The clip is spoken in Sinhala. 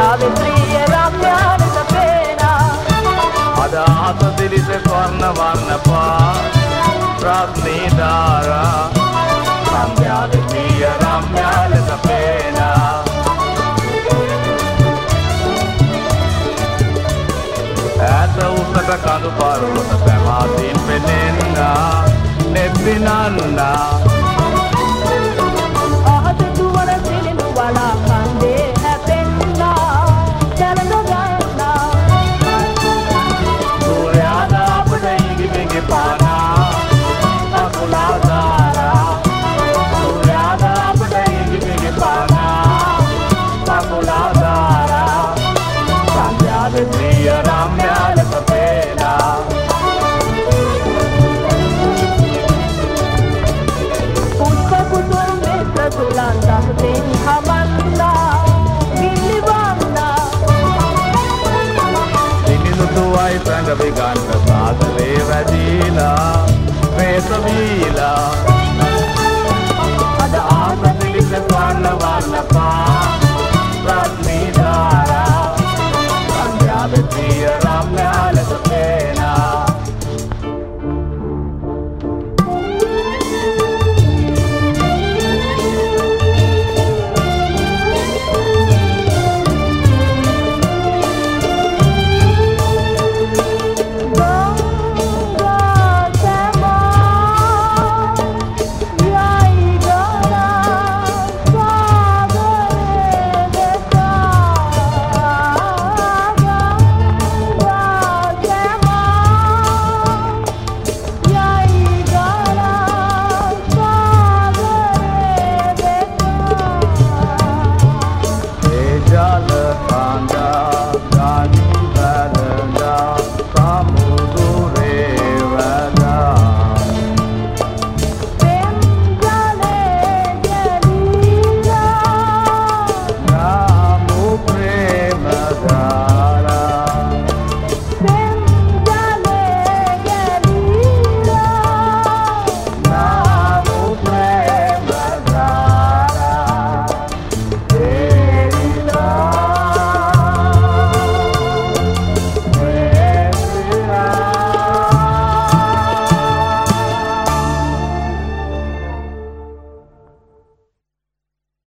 යාවේ ප්‍රිය රම්‍යනිත පේනා අද අහස දිලිස ස්වර්ණ වර්ණ පා රත්නී ධාරා රම්‍යාවේ ප්‍රිය රම්‍යනිත පේනා ඈත උසට කඳු පාරුවත පැමාතින් පෙනෙන්නා නෙබ්බිනන්නා සිනිඳුතුවයි පැඟවි ගන්න සාදලේ වැදීලා වේසවීලා අද 아 뭐.